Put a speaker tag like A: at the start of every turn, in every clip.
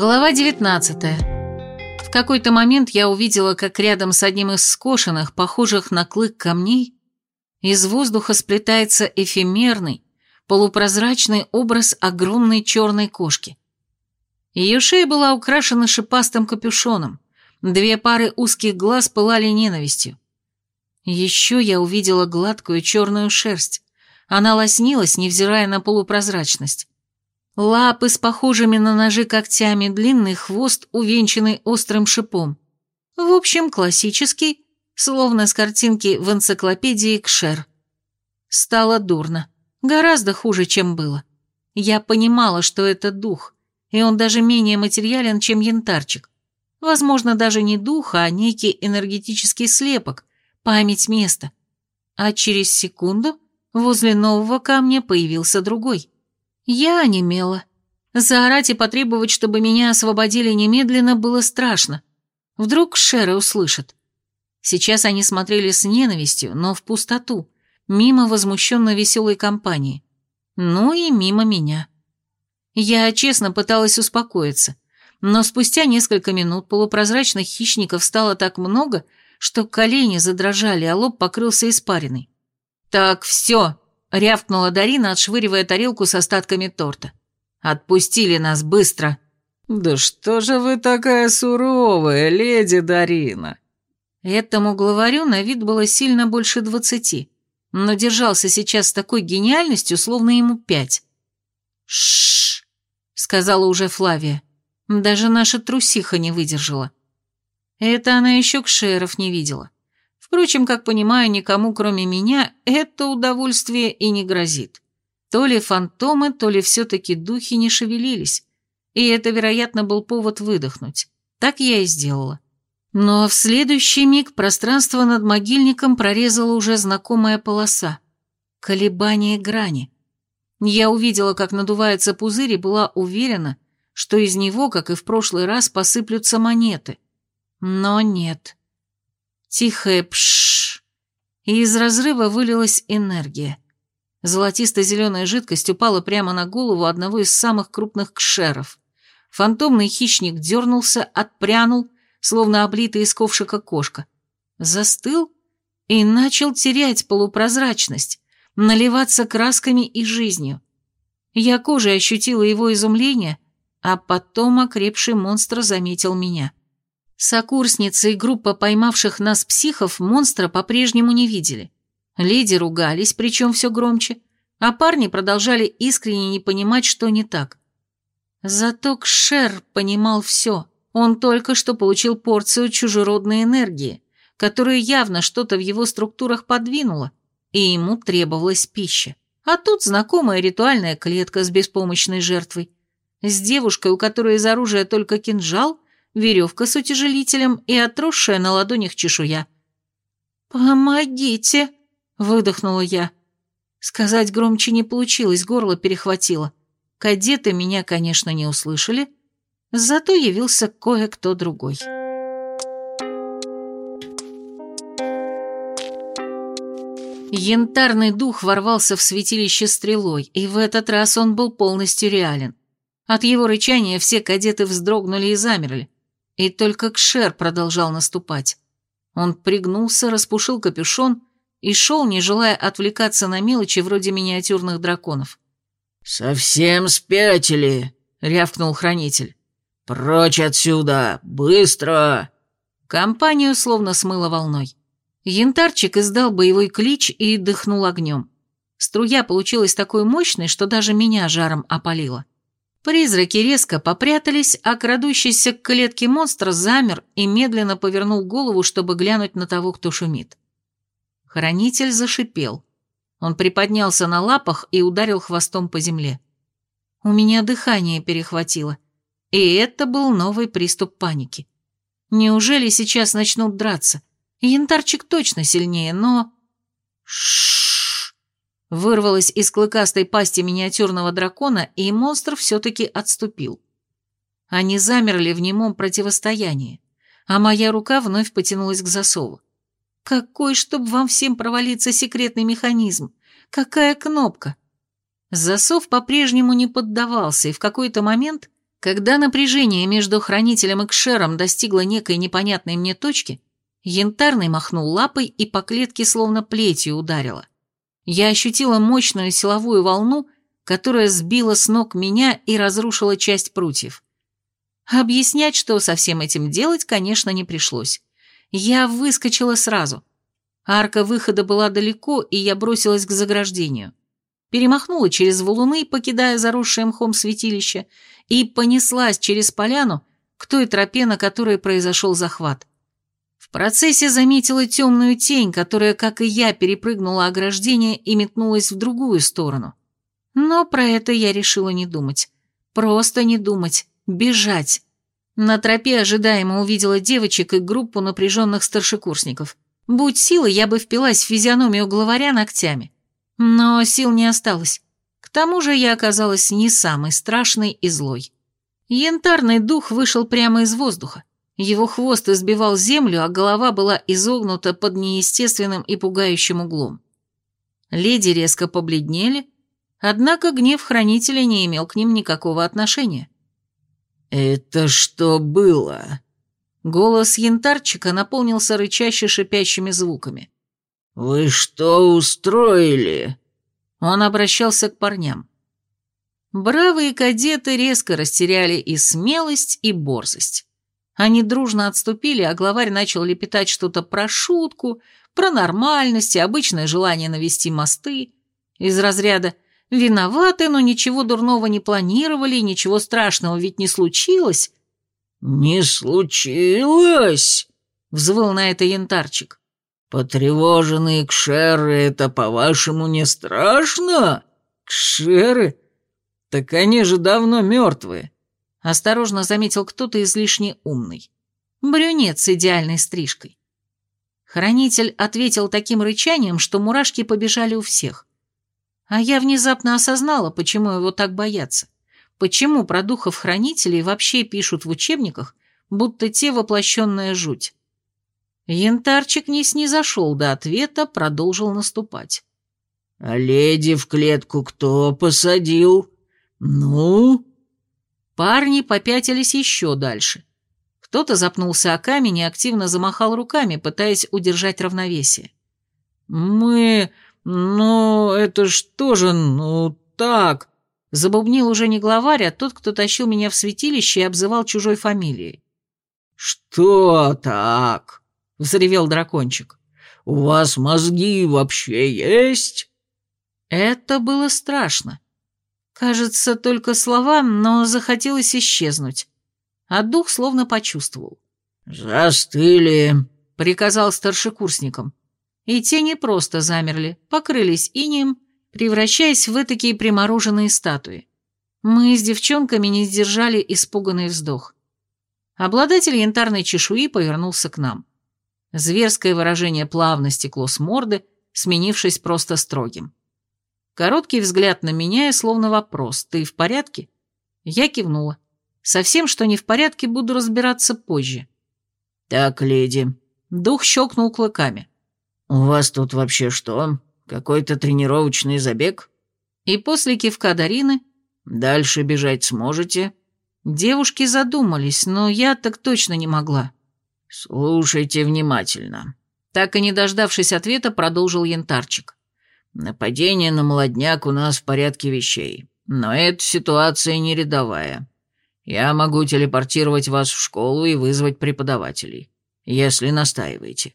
A: Глава 19. В какой-то момент я увидела, как рядом с одним из скошенных, похожих на клык камней, из воздуха сплетается эфемерный, полупрозрачный образ огромной черной кошки. Ее шея была украшена шипастым капюшоном, две пары узких глаз пылали ненавистью. Еще я увидела гладкую черную шерсть, она лоснилась, невзирая на полупрозрачность. Лапы с похожими на ножи когтями, длинный хвост, увенчанный острым шипом. В общем, классический, словно с картинки в энциклопедии Кшер. Стало дурно. Гораздо хуже, чем было. Я понимала, что это дух, и он даже менее материален, чем янтарчик. Возможно, даже не дух, а некий энергетический слепок, память места. А через секунду возле нового камня появился другой. Я онемела. Заорать и потребовать, чтобы меня освободили немедленно, было страшно. Вдруг Шеры услышат. Сейчас они смотрели с ненавистью, но в пустоту, мимо возмущенно веселой компании. Ну и мимо меня. Я честно пыталась успокоиться, но спустя несколько минут полупрозрачных хищников стало так много, что колени задрожали, а лоб покрылся испариной. «Так, все, рявкнула Дарина, отшвыривая тарелку с остатками торта. «Отпустили нас быстро!»
B: «Да что же вы такая суровая, леди Дарина?»
A: Этому главарю на вид было сильно больше двадцати, но держался сейчас с такой гениальностью, словно ему пять. «Шшш!» — сказала уже Флавия. Даже наша трусиха не выдержала. Это она еще кшеров не видела. Впрочем, как понимаю, никому, кроме меня, это удовольствие и не грозит. То ли фантомы, то ли все-таки духи не шевелились. И это, вероятно, был повод выдохнуть. Так я и сделала. Но в следующий миг пространство над могильником прорезала уже знакомая полоса. Колебание грани. Я увидела, как надувается пузырь и была уверена, что из него, как и в прошлый раз, посыплются монеты. Но нет. Тихое пшш, и из разрыва вылилась энергия. Золотисто-зеленая жидкость упала прямо на голову одного из самых крупных кшеров. Фантомный хищник дернулся, отпрянул, словно облитый из ковшика кошка. Застыл и начал терять полупрозрачность, наливаться красками и жизнью. Я кожей ощутила его изумление, а потом окрепший монстр заметил меня. Сокурсницы и группа поймавших нас психов монстра по-прежнему не видели. Леди ругались, причем все громче, а парни продолжали искренне не понимать, что не так. Зато Кшер понимал все. Он только что получил порцию чужеродной энергии, которая явно что-то в его структурах подвинула, и ему требовалась пища. А тут знакомая ритуальная клетка с беспомощной жертвой. С девушкой, у которой из оружия только кинжал – веревка с утяжелителем и отросшая на ладонях чешуя. «Помогите!» — выдохнула я. Сказать громче не получилось, горло перехватило. Кадеты меня, конечно, не услышали, зато явился кое-кто другой. Янтарный дух ворвался в святилище стрелой, и в этот раз он был полностью реален. От его рычания все кадеты вздрогнули и замерли. И только Кшер продолжал наступать. Он пригнулся, распушил капюшон и шел, не желая отвлекаться на мелочи вроде миниатюрных драконов.
B: «Совсем спятили!» — рявкнул хранитель. «Прочь отсюда! Быстро!»
A: Компанию словно смыло волной. Янтарчик издал боевой клич и дыхнул огнем. Струя получилась такой мощной, что даже меня жаром опалило. Призраки резко попрятались, а крадущийся к клетке монстр замер и медленно повернул голову, чтобы глянуть на того, кто шумит. Хранитель зашипел. Он приподнялся на лапах и ударил хвостом по земле. У меня дыхание перехватило. И это был новый приступ паники. Неужели сейчас начнут драться? Янтарчик точно сильнее, но... Шшш вырвалось из клыкастой пасти миниатюрного дракона, и монстр все-таки отступил. Они замерли в немом противостоянии, а моя рука вновь потянулась к засову. Какой, чтоб вам всем провалиться секретный механизм? Какая кнопка? Засов по-прежнему не поддавался, и в какой-то момент Когда напряжение между хранителем и кшером достигло некой непонятной мне точки, янтарный махнул лапой и по клетке словно плетью ударило. Я ощутила мощную силовую волну, которая сбила с ног меня и разрушила часть прутьев. Объяснять, что со всем этим делать, конечно, не пришлось. Я выскочила сразу. Арка выхода была далеко, и я бросилась к заграждению. Перемахнула через валуны, покидая заросшее мхом святилище, и понеслась через поляну к той тропе, на которой произошел захват. В процессе заметила темную тень, которая, как и я, перепрыгнула ограждение и метнулась в другую сторону. Но про это я решила не думать. Просто не думать. Бежать. На тропе ожидаемо увидела девочек и группу напряженных старшекурсников. Будь силы, я бы впилась в физиономию главаря ногтями. Но сил не осталось. К тому же я оказалась не самой страшной и злой. Янтарный дух вышел прямо из воздуха. Его хвост избивал землю, а голова была изогнута под неестественным и пугающим углом. Леди резко побледнели, однако гнев хранителя не имел к ним никакого отношения.
B: «Это что было?»
A: Голос янтарчика наполнился рычаще шипящими звуками.
B: «Вы что устроили?»
A: Он обращался к парням. Бравые кадеты резко растеряли и смелость, и борзость. Они дружно отступили, а главарь начал лепетать что-то про шутку, про нормальность и обычное желание навести мосты. Из разряда «виноваты, но ничего дурного не планировали, ничего страшного ведь не случилось».
B: «Не случилось?» — взвыл на это янтарчик. «Потревоженные кшеры — это, по-вашему, не страшно?» «Кшеры? Так они же давно мертвые», — осторожно заметил кто-то излишне умный.
A: Брюнет с идеальной стрижкой. Хранитель ответил таким рычанием, что мурашки побежали у всех. А я внезапно осознала, почему его так боятся. Почему про духов-хранителей вообще пишут в учебниках, будто те воплощенная жуть. Янтарчик не снизошел до ответа, продолжил наступать.
B: «А леди в клетку кто посадил? Ну?»
A: Парни попятились еще дальше. Кто-то запнулся о камень и активно замахал руками, пытаясь удержать равновесие.
B: «Мы... ну, это что же, ну, так...»
A: Забубнил уже не главарь, а тот, кто тащил меня в святилище и обзывал чужой фамилией.
B: «Что так?» взревел дракончик. «У вас мозги вообще есть?»
A: Это было страшно. Кажется, только слова, но захотелось исчезнуть. А дух словно почувствовал.
B: «Застыли», —
A: приказал старшекурсникам. И те не просто замерли, покрылись инеем, превращаясь в такие примороженные статуи. Мы с девчонками не сдержали испуганный вздох. Обладатель янтарной чешуи повернулся к нам. Зверское выражение плавно стекло с морды, сменившись просто строгим. Короткий взгляд на меня и словно вопрос «Ты в порядке?» Я кивнула. Совсем, что не в порядке, буду разбираться позже.
B: «Так, леди».
A: Дух щелкнул клыками.
B: «У вас тут вообще что? Какой-то тренировочный забег?»
A: И после кивка Дарины
B: «Дальше бежать сможете?»
A: Девушки задумались, но я так точно не могла.
B: «Слушайте внимательно».
A: Так и не дождавшись ответа, продолжил янтарчик.
B: «Нападение на молодняк у нас в порядке вещей, но эта ситуация не рядовая. Я могу телепортировать вас в школу и вызвать преподавателей, если настаиваете.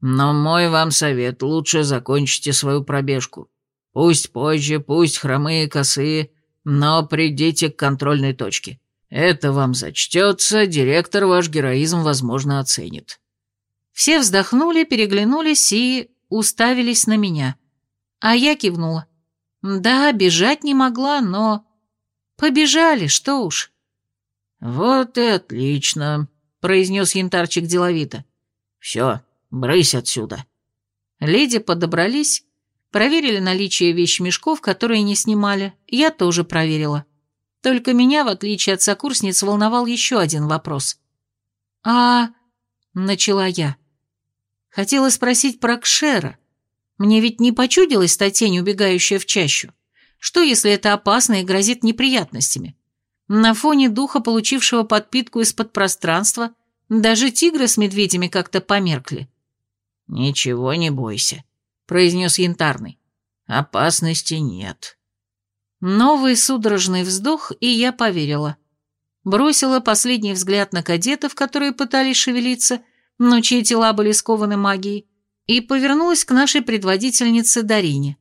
B: Но мой вам совет, лучше закончите свою пробежку. Пусть позже, пусть хромые, косые, но придите к контрольной точке. Это вам зачтется, директор ваш героизм, возможно, оценит».
A: Все вздохнули, переглянулись и уставились на меня. А я кивнула. Да, бежать не могла, но... Побежали, что уж.
B: «Вот и отлично», — произнес янтарчик деловито. «Все, брысь отсюда».
A: Леди подобрались, проверили наличие вещмешков, которые не снимали. Я тоже проверила. Только меня, в отличие от сокурсниц, волновал еще один вопрос. «А...» — начала я. Хотела спросить про Кшера. Мне ведь не почудилась та тень, убегающая в чащу. Что, если это опасно и грозит неприятностями? На фоне духа, получившего подпитку из-под пространства, даже тигры с медведями как-то померкли.
B: «Ничего не бойся», — произнес Янтарный. «Опасности нет».
A: Новый судорожный вздох, и я поверила. Бросила последний взгляд на кадетов, которые пытались шевелиться, но чьи тела были скованы магией, и повернулась к нашей предводительнице Дарине.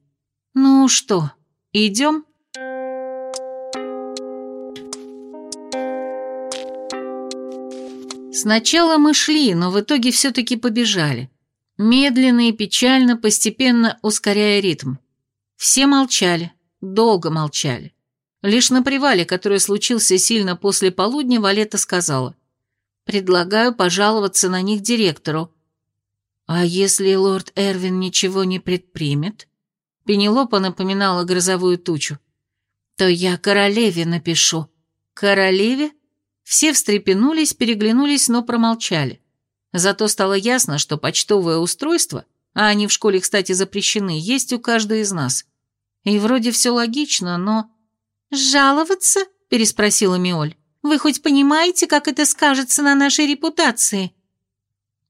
A: «Ну что, идем?» Сначала мы шли, но в итоге все-таки побежали. Медленно и печально, постепенно ускоряя ритм. Все молчали, долго молчали. Лишь на привале, который случился сильно после полудня, Валета сказала. «Предлагаю пожаловаться на них директору». «А если лорд Эрвин ничего не предпримет?» Пенелопа напоминала грозовую тучу. «То я королеве напишу». «Королеве?» Все встрепенулись, переглянулись, но промолчали. Зато стало ясно, что почтовое устройство, а они в школе, кстати, запрещены, есть у каждой из нас. И вроде все логично, но... «Жаловаться?» – переспросила Миоль. «Вы хоть понимаете, как это скажется на нашей репутации?»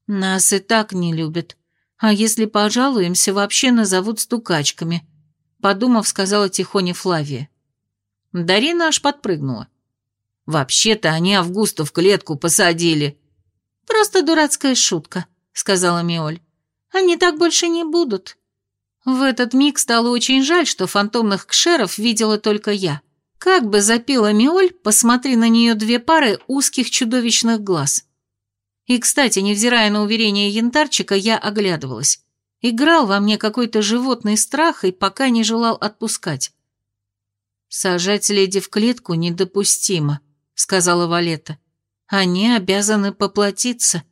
A: «Нас и так не любят. А если пожалуемся, вообще назовут стукачками», – подумав, сказала тихоня Флавия. Дарина аж подпрыгнула. Вообще-то они Августу в клетку посадили». «Просто дурацкая шутка», — сказала Миоль. «Они так больше не будут». В этот миг стало очень жаль, что фантомных кшеров видела только я. Как бы запила Миоль, посмотри на нее две пары узких чудовищных глаз. И, кстати, невзирая на уверение янтарчика, я оглядывалась. Играл во мне какой-то животный страх и пока не желал отпускать. Сажать леди в клетку недопустимо. — сказала Валета. «Они обязаны поплатиться».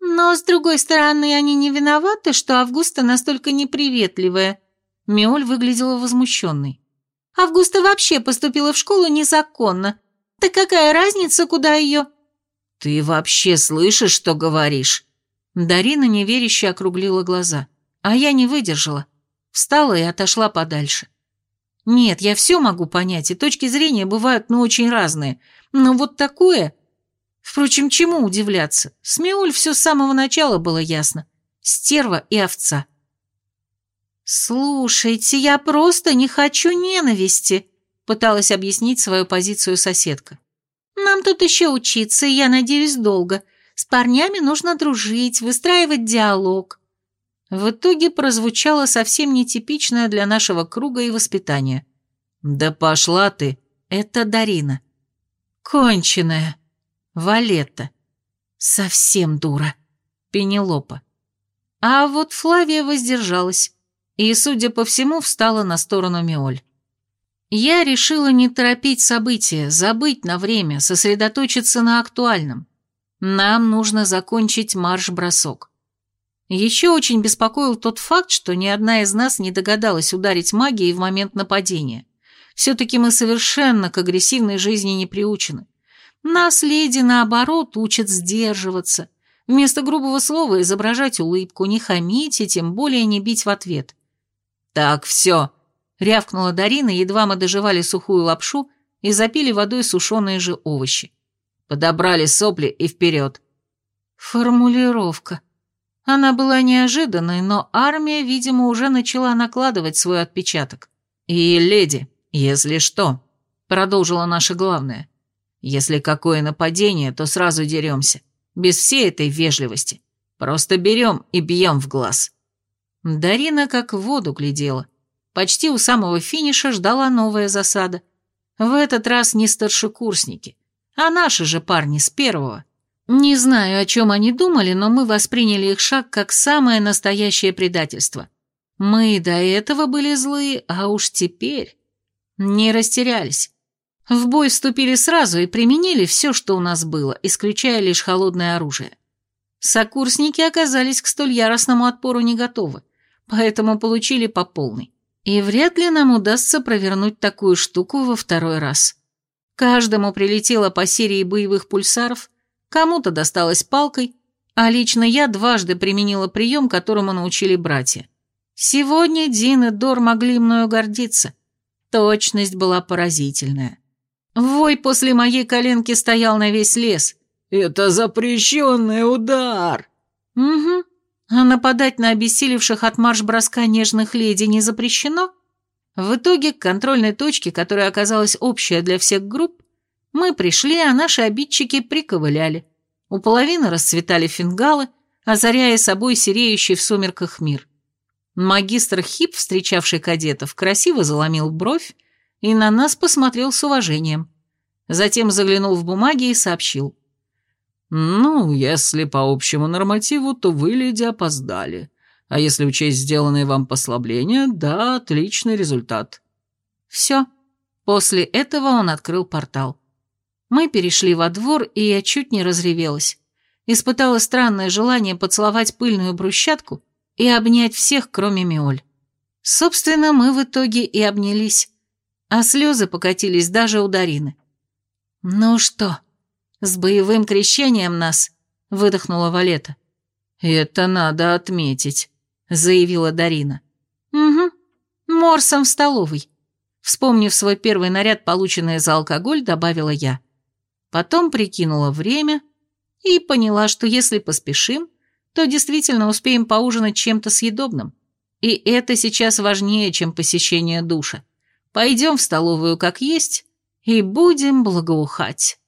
A: «Но, с другой стороны, они не виноваты, что Августа настолько неприветливая». Миоль выглядела возмущенной. «Августа вообще поступила в школу незаконно. Так какая разница, куда ее...»
B: «Ты вообще слышишь, что говоришь?»
A: Дарина неверяще округлила глаза, а я не выдержала. Встала и отошла подальше. Нет, я все могу понять, и точки зрения бывают, ну, очень разные. Но вот такое... Впрочем, чему удивляться? С Миуль все с самого начала было ясно. Стерва и овца. «Слушайте, я просто не хочу ненависти», — пыталась объяснить свою позицию соседка. «Нам тут еще учиться, и я надеюсь, долго. С парнями нужно дружить, выстраивать диалог. В итоге прозвучало совсем нетипичное для нашего круга и воспитания. «Да пошла ты! Это Дарина!» «Конченая!» «Валетта!» «Совсем дура!» «Пенелопа!» А вот Флавия воздержалась и, судя по всему, встала на сторону Миоль. Я решила не торопить события, забыть на время, сосредоточиться на актуальном. Нам нужно закончить марш-бросок. Еще очень беспокоил тот факт, что ни одна из нас не догадалась ударить магией в момент нападения. Все-таки мы совершенно к агрессивной жизни не приучены. Нас, леди, наоборот, учат сдерживаться. Вместо грубого слова изображать улыбку, не хамить и тем более не бить в ответ. «Так, все», — рявкнула Дарина, едва мы доживали сухую лапшу и запили водой сушеные же овощи. Подобрали сопли и вперед. Формулировка. Она была неожиданной, но армия, видимо, уже начала накладывать свой отпечаток. «И, леди, если что», — продолжила наша главная, «если какое нападение, то сразу деремся, без всей этой вежливости. Просто берем и бьем в глаз». Дарина как в воду глядела. Почти у самого финиша ждала новая засада. В этот раз не старшекурсники, а наши же парни с первого — не знаю, о чем они думали, но мы восприняли их шаг как самое настоящее предательство. Мы до этого были злые, а уж теперь... Не растерялись. В бой вступили сразу и применили все, что у нас было, исключая лишь холодное оружие. Сокурсники оказались к столь яростному отпору не готовы, поэтому получили по полной. И вряд ли нам удастся провернуть такую штуку во второй раз. Каждому прилетело по серии боевых пульсаров, Кому-то досталось палкой, а лично я дважды применила прием, которому научили братья. Сегодня Дин и Дор могли мною гордиться. Точность была поразительная. Вой после моей коленки стоял на весь лес.
B: «Это запрещенный удар!»
A: «Угу. А нападать на обессилевших от марш-броска нежных леди не запрещено?» В итоге к контрольной точке, которая оказалась общая для всех групп, мы пришли, а наши обидчики приковыляли. У половины расцветали фингалы, озаряя собой сереющий в сумерках мир. Магистр Хип, встречавший кадетов, красиво заломил бровь и на нас посмотрел с уважением. Затем заглянул в бумаги и сообщил.
B: «Ну, если по общему нормативу, то вы, леди, опоздали. А если учесть сделанные вам послабления, да, отличный результат».
A: «Все». После этого он открыл портал. Мы перешли во двор, и я чуть не разревелась. Испытала странное желание поцеловать пыльную брусчатку и обнять всех, кроме Миоль. Собственно, мы в итоге и обнялись, а слезы покатились даже у Дарины. «Ну что, с боевым крещением нас?» — выдохнула Валета.
B: «Это надо отметить», — заявила Дарина.
A: «Угу, морсом в столовой». Вспомнив свой первый наряд, полученный за алкоголь, добавила я. Потом прикинула время и поняла, что если поспешим, то действительно успеем поужинать чем-то съедобным. И это сейчас важнее, чем посещение душа. Пойдем в столовую как есть и будем благоухать.